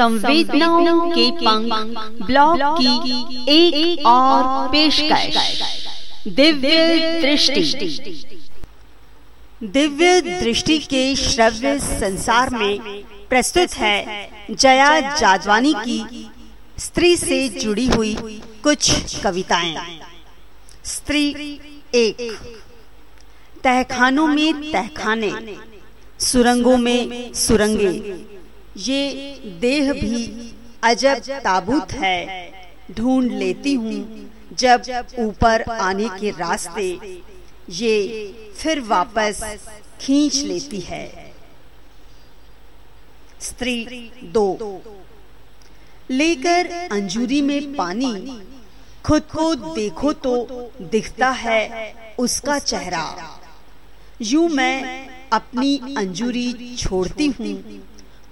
संवेदनाओं के पंख ब्लॉग की एक, एक और पेशकश। दिव्य दृष्टि। दिव्य दृष्टि के श्रव्य संसार में प्रस्तुत है जया जाजवानी की स्त्री से जुड़ी हुई कुछ कविताएँ। स्त्री एक। तहखानों में तहखाने सुरंगों में सुरंगे। ये देह भी अजब ताबूत है। ढूंढ लेती हूँ जब ऊपर आने के रास्ते ये फिर वापस खींच लेती है। स्त्री दो, लेकर अंजूरी में पानी, खुद को देखो तो दिखता है उसका चेहरा। यूँ मैं अपनी अंजूरी छोड़ती हूँ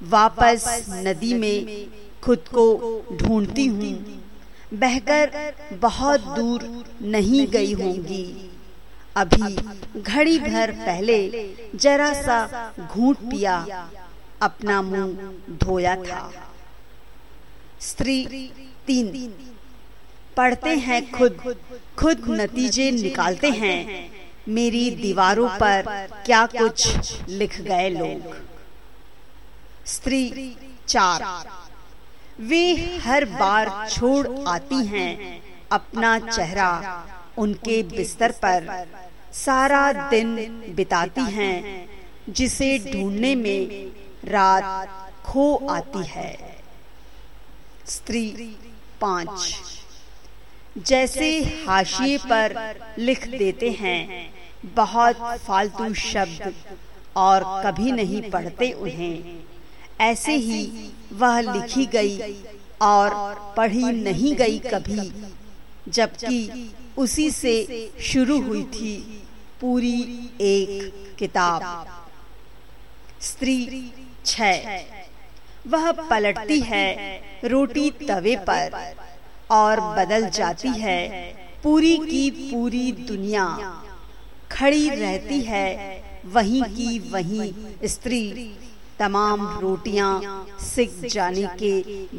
वापस नदी में खुद को ढूंढती हूँ। बहकर बहुत दूर नहीं गई होंगी। अभी घड़ी भर पहले जरा सा घूट पिया, अपना मुँह धोया था। स्त्री तीन, पढ़ते हैं खुद खुद नतीजे निकालते हैं। मेरी दीवारों पर क्या कुछ लिख गए लोग। स्त्री चार। वे हर बार छोड़ आती हैं, अपना चेहरा उनके बिस्तर पर सारा दिन बिताती हैं, जिसे ढूँढने में रात खो आती है। स्त्री पाँच। जैसे हाशिए पर लिख देते हैं, बहुत फालतू शब्द और कभी नहीं पढ़ते उन्हें। ऐसे ही वह लिखी गई और पढ़ी नहीं गई कभी, जबकि उसी से शुरू हुई थी पूरी एक किताब। स्त्री छ। वह पलटती है रोटी तवे पर और बदल जाती है पूरी की पूरी दुनिया। खड़ी रहती है वहीं की वहीं स्त्री। तमाम रोटियाँ सिक जाने के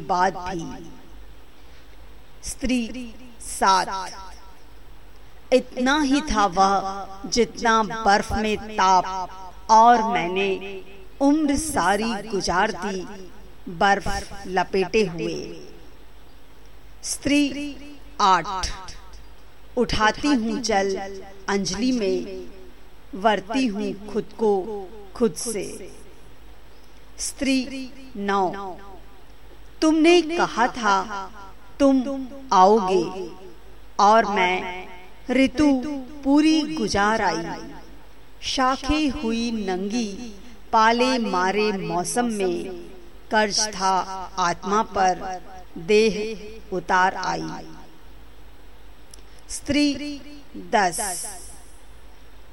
बाद भी स्त्री सात इतना ही था वह जितना बर्फ़ में ताप। और मैंने उम्र सारी गुजार दी बर्फ़ लपेटे हुए। स्त्री आठ। उठाती हूँ जल अंजलि में। वर्ती हूँ खुद को खुद से। स्त्री नौ। तुमने कहा था, तुम आओगे। और मैं ऋतु पूरी गुजार आई। शाखे हुई नंगी, पाले मारे मौसम में, कर्ज था आत्मा पर, देह उतार आई। स्त्री दस।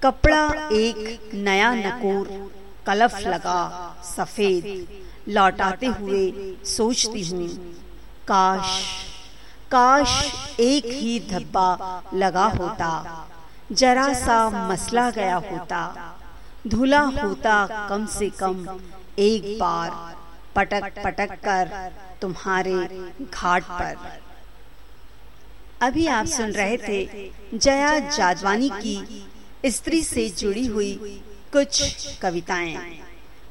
कपड़ा एक नया नकोर, कलफ लगा। सफ़ेद। लौटाते हुए सोचती हूँ, काश काश एक ही धब्बा लगा होता, जरा सा मसला गया होता, धुला होता कम से कम एक बार पटक पटक कर तुम्हारे घाट पर। अभी आप सुन रहे थे जया जाजवानी की स्त्री से जुड़ी हुई कुछ कविताएँ।